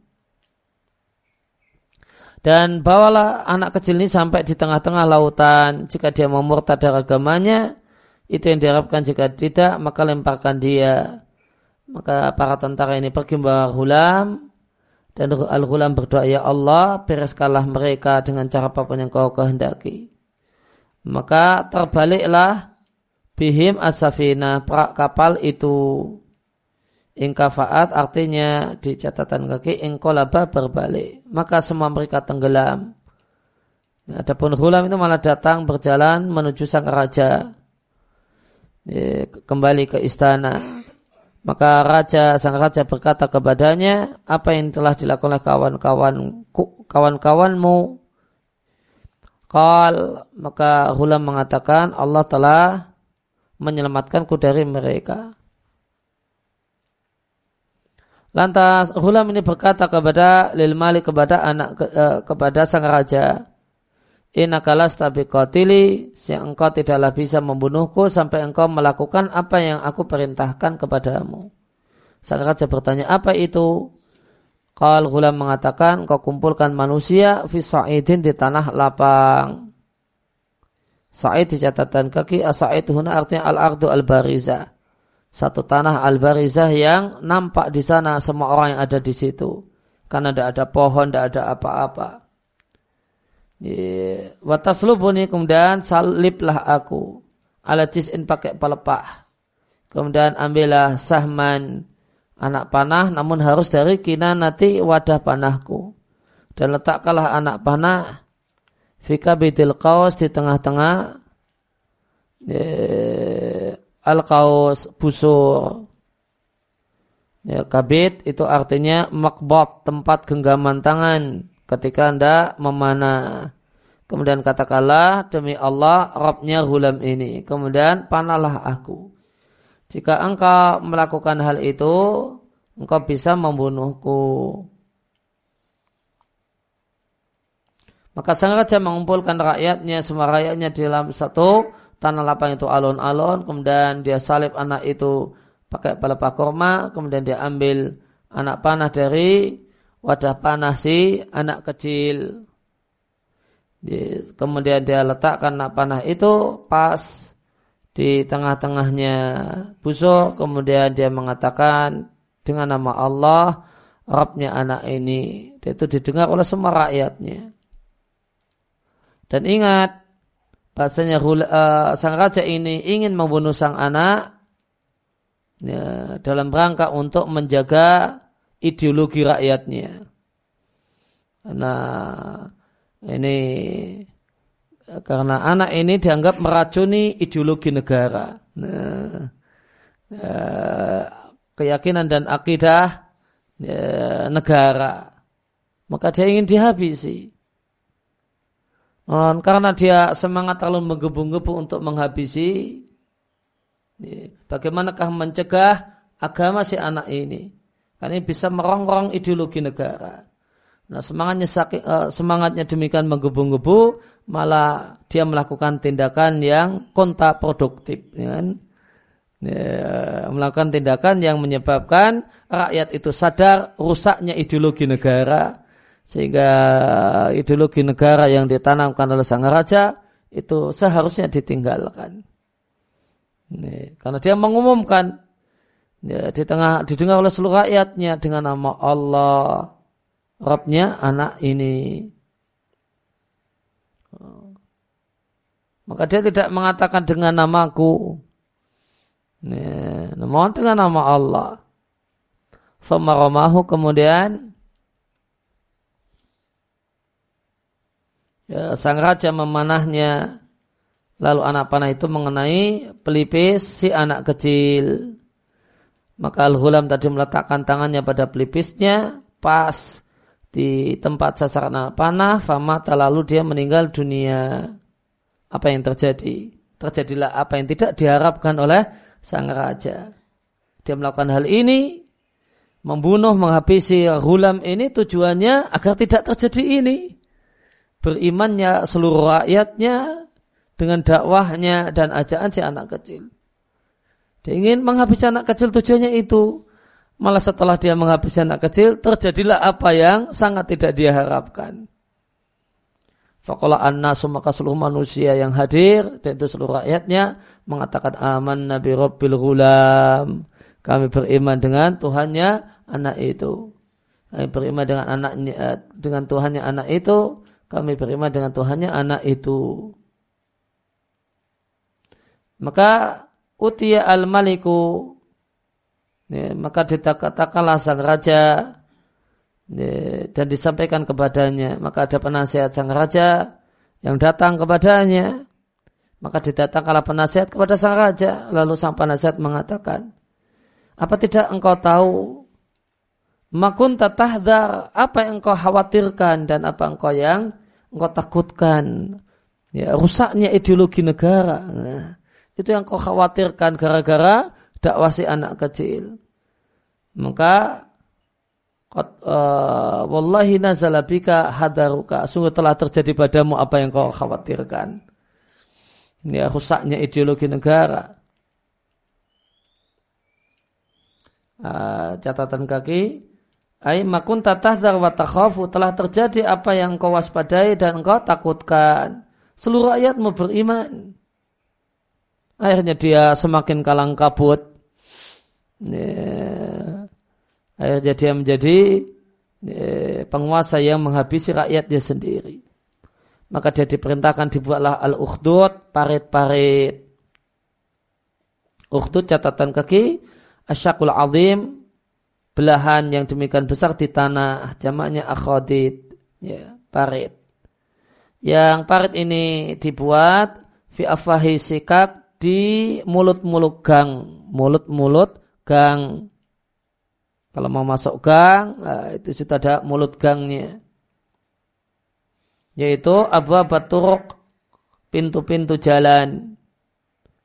Dan bawalah anak kecil ini sampai di tengah-tengah lautan. Jika dia mau murtad dari agamanya, itu yang diharapkan. Jika tidak, maka lemparkan dia. Maka para tentara ini pergi membawa hulam. Dan al-hulam berdoa, Ya Allah, bereskanlah mereka dengan cara apa pun yang kau kehendaki. Maka terbaliklah bihim asafina kapal itu Ingkafaat artinya di catatan kaki ingkolaba berbalik. Maka semua mereka tenggelam. Adapun hulam itu malah datang berjalan menuju sang raja. Kembali ke istana. Maka raja sang raja berkata kepadanya, apa yang telah dilakukan oleh kawan-kawan kawan-kawanmu? Kal maka hulam mengatakan Allah telah menyelamatkanku dari mereka. Lantas Hulam ini berkata kepada Lil Malik kepada anak ke, uh, kepada sang raja, Inakalas tabi kotili, yang engkau tidaklah bisa membunuhku sampai engkau melakukan apa yang aku perintahkan kepadamu. Sang raja bertanya, apa itu? Qal Ghulam mengatakan kau kumpulkan manusia fi sa'idin di tanah lapang. Sa'id di catatan kaki as-sa'id huna artinya al-ardu al-barizah. Satu tanah al-barizah yang nampak di sana semua orang yang ada di situ. Karena tidak ada pohon, tidak ada apa-apa. Wataslubuni kemudian saliblah aku. Ala tis'in pakai pelepah. Kemudian ambillah sahman anak panah namun harus dari nanti wadah panahku. Dan letakkanlah anak panah fika bidil kaos di tengah-tengah al kaos busur. Ya, kabit itu artinya makbot tempat genggaman tangan ketika anda memanah. Kemudian katakanlah demi Allah Robnya hulam ini. Kemudian panahlah aku. Jika engkau melakukan hal itu, engkau bisa membunuhku. Maka sang raja mengumpulkan rakyatnya, semua rakyatnya di dalam satu tanah lapang itu alun-alun, kemudian dia salib anak itu pakai pelepah korma, kemudian dia ambil anak panah dari wadah panah si anak kecil. Kemudian dia letakkan anak panah itu pas di tengah-tengahnya busuk. Kemudian dia mengatakan dengan nama Allah Rabbnya anak ini. Itu didengar oleh semua rakyatnya. Dan ingat bahasanya uh, sang raja ini ingin membunuh sang anak ya, dalam rangka untuk menjaga ideologi rakyatnya nah ini karena anak ini dianggap meracuni ideologi negara. Nah, eh, keyakinan dan akidah eh, negara. Maka dia ingin dihabisi. Karena dia semangat terlalu menggebu-gebu untuk menghabisi, bagaimanakah mencegah agama si anak ini? Karena ini bisa merongrong ideologi negara. Nah semangatnya uh, semangatnya demikian menggebu-gebu, malah dia melakukan tindakan yang kontraproduktif, ya kan? Ya, melakukan tindakan yang menyebabkan rakyat itu sadar rusaknya ideologi negara, sehingga ideologi negara yang ditanamkan oleh sang raja itu seharusnya ditinggalkan. Ini, karena dia mengumumkan ya, di tengah didengar oleh seluruh rakyatnya dengan nama Allah Robnya anak ini. Maka dia tidak mengatakan dengan namaku. namun dengan nama Allah. Romahu kemudian ya, sang raja memanahnya lalu anak panah itu mengenai pelipis si anak kecil maka al-hulam tadi meletakkan tangannya pada pelipisnya pas di tempat sasaran panah, fama lalu dia meninggal dunia. Apa yang terjadi? Terjadilah apa yang tidak diharapkan oleh sang raja. Dia melakukan hal ini, membunuh, menghabisi hulam ini tujuannya agar tidak terjadi ini. Berimannya seluruh rakyatnya dengan dakwahnya dan ajakan si anak kecil. Dia ingin menghabisi anak kecil tujuannya itu Malah setelah dia menghabisi anak kecil, terjadilah apa yang sangat tidak dia harapkan. Fakola annasu maka seluruh manusia yang hadir dan itu seluruh rakyatnya mengatakan aman nabi rabbil gulam. Kami beriman dengan Tuhannya anak itu. Kami beriman dengan anaknya dengan Tuhannya anak itu. Kami beriman dengan Tuhannya anak itu. Maka utia al maliku ya, maka dikatakanlah sang raja. Ya, dan disampaikan kepadanya. Maka ada penasihat sang raja yang datang kepadanya. Maka didatangkanlah penasihat kepada sang raja. Lalu sang penasihat mengatakan apa tidak engkau tahu? Makun tatahdar apa yang engkau khawatirkan dan apa engkau yang engkau takutkan? Ya rusaknya ideologi negara. Nah, itu yang kau khawatirkan gara-gara dakwah si anak kecil. Maka uh, wallahi nazala bika hadaruka sungguh telah terjadi padamu apa yang kau khawatirkan. Ini rusaknya ideologi negara. Uh, catatan kaki Ai makun tatahdar wa takhafu telah terjadi apa yang kau waspadai dan kau takutkan. Seluruh ayatmu beriman. Akhirnya dia semakin kalang kabut. Ya. Akhirnya dia menjadi penguasa yang menghabisi rakyatnya sendiri. Maka dia diperintahkan dibuatlah al-ukhdud, parit-parit. Ukhdud catatan kaki, asyakul azim, belahan yang demikian besar di tanah jamaknya akhodit ya parit yang parit ini dibuat fi afahi sikak di mulut-mulut gang mulut-mulut gang kalau mau masuk gang nah, itu sudah ada mulut gangnya yaitu abu baturuk pintu-pintu jalan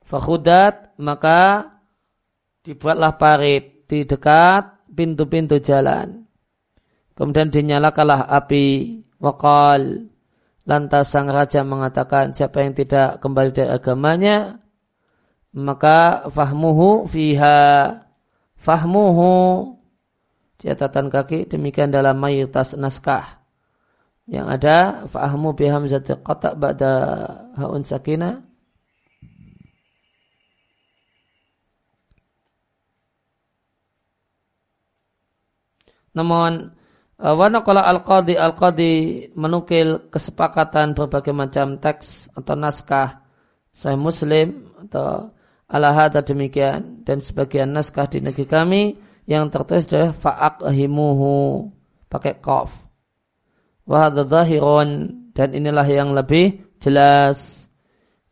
fakhudat maka dibuatlah parit di dekat pintu-pintu jalan. Kemudian dinyalakanlah api. Wakal. Lantas sang raja mengatakan siapa yang tidak kembali dari agamanya maka fahmuhu fiha. Fahmuhu. Catatan kaki demikian dalam mayoritas naskah. Yang ada fahmu bihamzati qata ba'da haun sakinah Namun uh, Wanakala al-qadi al-qadi menukil kesepakatan berbagai macam teks atau naskah. Saya muslim atau ala hada demikian dan sebagian naskah di negeri kami yang tertulis adalah fa'aqhimuhu pakai qaf wa dan inilah yang lebih jelas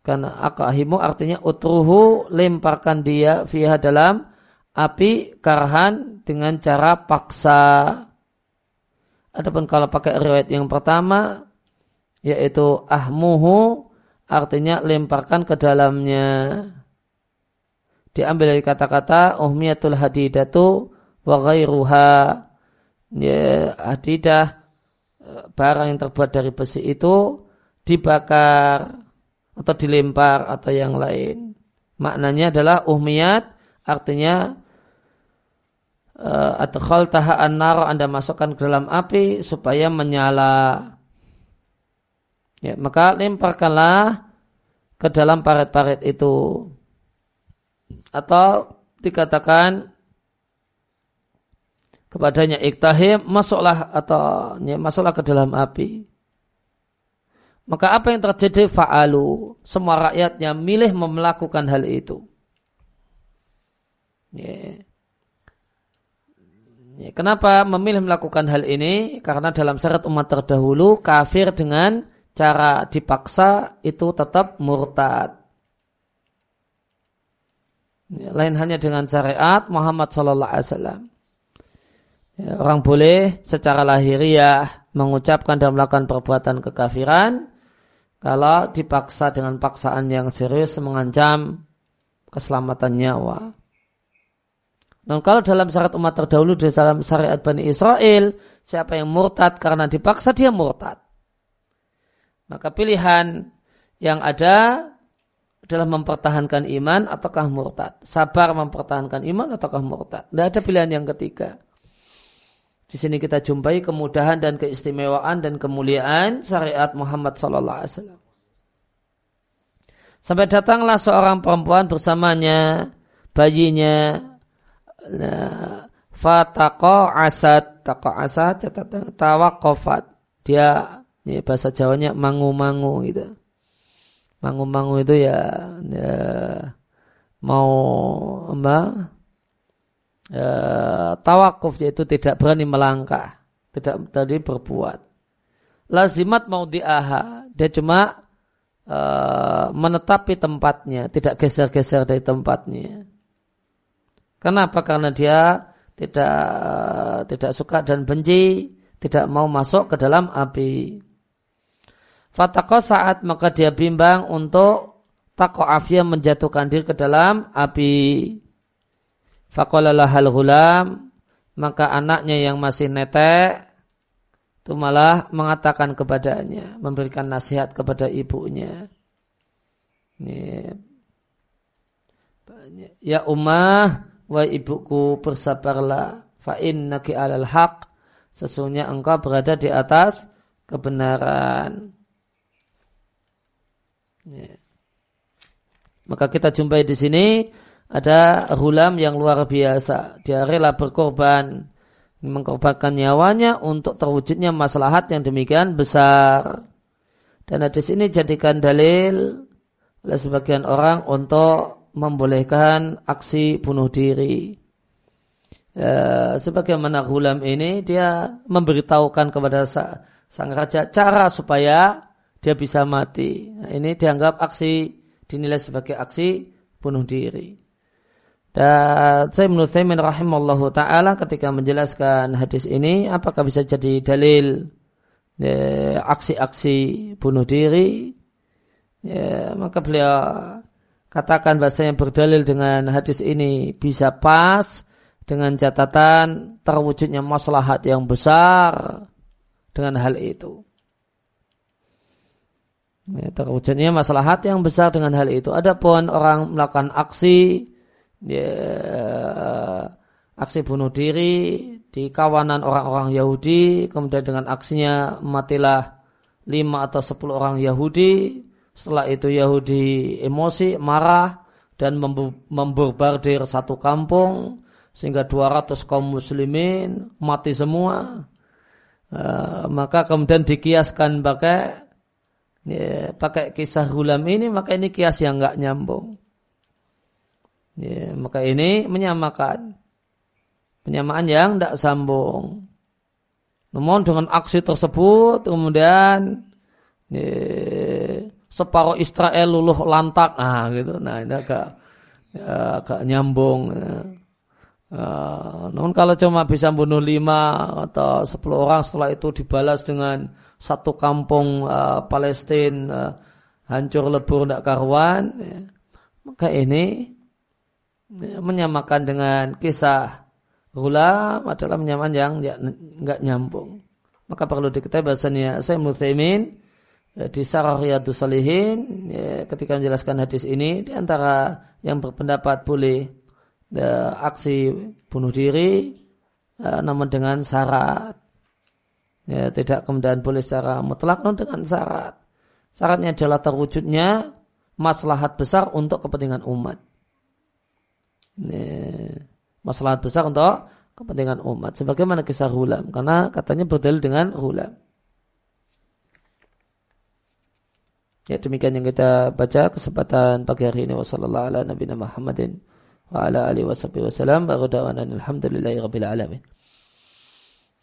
karena akahimu artinya utruhu lemparkan dia fiha dalam api karhan dengan cara paksa. Adapun kalau pakai riwayat yang pertama yaitu ahmuhu artinya lemparkan ke dalamnya. Diambil dari kata-kata uhmiyatul hadidatu wa ghairuha. Ya, hadidah barang yang terbuat dari besi itu dibakar atau dilempar atau yang lain. Maknanya adalah uhmiyat artinya uh, adkhal taha an-nar Anda masukkan ke dalam api supaya menyala. Ya, maka lemparkanlah ke dalam paret-paret itu. Atau dikatakan kepadanya iktahim masuklah atau ya, masuklah ke dalam api. Maka apa yang terjadi fa'alu semua rakyatnya milih melakukan hal itu. Yeah. Ya, kenapa memilih melakukan hal ini? Karena dalam syarat umat terdahulu kafir dengan cara dipaksa itu tetap murtad. Lain hanya dengan syariat Muhammad Sallallahu Alaihi Wasallam. Ya, orang boleh secara lahiriah mengucapkan dan melakukan perbuatan kekafiran kalau dipaksa dengan paksaan yang serius mengancam keselamatan nyawa. Nah, kalau dalam syarat umat terdahulu di dalam syariat Bani Israel, siapa yang murtad karena dipaksa dia murtad. Maka pilihan yang ada adalah mempertahankan iman ataukah murtad. Sabar mempertahankan iman ataukah murtad. Tidak ada pilihan yang ketiga. Di sini kita jumpai kemudahan dan keistimewaan dan kemuliaan syariat Muhammad Sallallahu Alaihi Wasallam. Sampai datanglah seorang perempuan bersamanya bayinya Nah, asad tako asad tawakofat dia ya, bahasa Jawanya mangu-mangu gitu mangu-mangu itu ya, ya mau apa ya, tawakuf yaitu tidak berani melangkah tidak tadi berbuat lazimat mau diaha dia cuma uh, menetapi tempatnya tidak geser-geser dari tempatnya Kenapa? Karena dia tidak tidak suka dan benci, tidak mau masuk ke dalam api. Fatako saat maka dia bimbang untuk tako afia menjatuhkan diri ke dalam api. Fakolalah hal hulam maka anaknya yang masih netek itu malah mengatakan kepadanya, memberikan nasihat kepada ibunya. Ya umah, Wahai ibuku bersabarlah fa innaki alal haq sesungguhnya engkau berada di atas kebenaran. Ya. Maka kita jumpai di sini ada hulam yang luar biasa. Dia rela berkorban, mengkorbankan nyawanya untuk terwujudnya maslahat yang demikian besar. Dan di sini jadikan dalil oleh sebagian orang untuk membolehkan aksi bunuh diri. Ya, sebagaimana hulam ini dia memberitahukan kepada sang raja cara supaya dia bisa mati. Nah, ini dianggap aksi dinilai sebagai aksi bunuh diri. Dan saya menurut saya rahimallahu taala ketika menjelaskan hadis ini apakah bisa jadi dalil ya, aksi-aksi bunuh diri ya, maka beliau katakan bahasa yang berdalil dengan hadis ini bisa pas dengan catatan terwujudnya maslahat yang besar dengan hal itu. Ya, terwujudnya maslahat yang besar dengan hal itu. Adapun orang melakukan aksi ya, aksi bunuh diri di kawanan orang-orang Yahudi, kemudian dengan aksinya matilah lima atau sepuluh orang Yahudi. Setelah itu Yahudi emosi, marah dan memborbardir satu kampung sehingga 200 kaum muslimin mati semua. Uh, maka kemudian dikiaskan pakai ya, pakai kisah hulam ini maka ini kias yang nggak nyambung. Ya, maka ini menyamakan penyamaan yang tidak sambung. Namun dengan aksi tersebut kemudian ya, separuh Israel luluh lantak, ah gitu. Nah ini agak ya, agak nyambung. Ya. Uh, namun kalau cuma bisa bunuh lima atau sepuluh orang setelah itu dibalas dengan satu kampung uh, Palestina uh, hancur lebur tidak karuan, ya. maka ini ya, menyamakan dengan kisah Ghulam adalah menyamakan yang nggak nyambung. Maka perlu diketahui bahasanya saya Muthaimin ya, di Sarah Riyadus Salihin ya, ketika menjelaskan hadis ini di antara yang berpendapat boleh ya, aksi bunuh diri ya, namun dengan syarat Ya, tidak kemudian boleh secara mutlak non dengan syarat. Syaratnya adalah terwujudnya maslahat besar untuk kepentingan umat. Ya, maslahat besar untuk kepentingan umat. Sebagaimana kisah hulam. Karena katanya berdalil dengan hulam. Ya demikian yang kita baca kesempatan pagi hari ini wasallallahu ala nabiyina Muhammadin wa ala alihi wasallam wa alhamdulillahi rabbil alamin.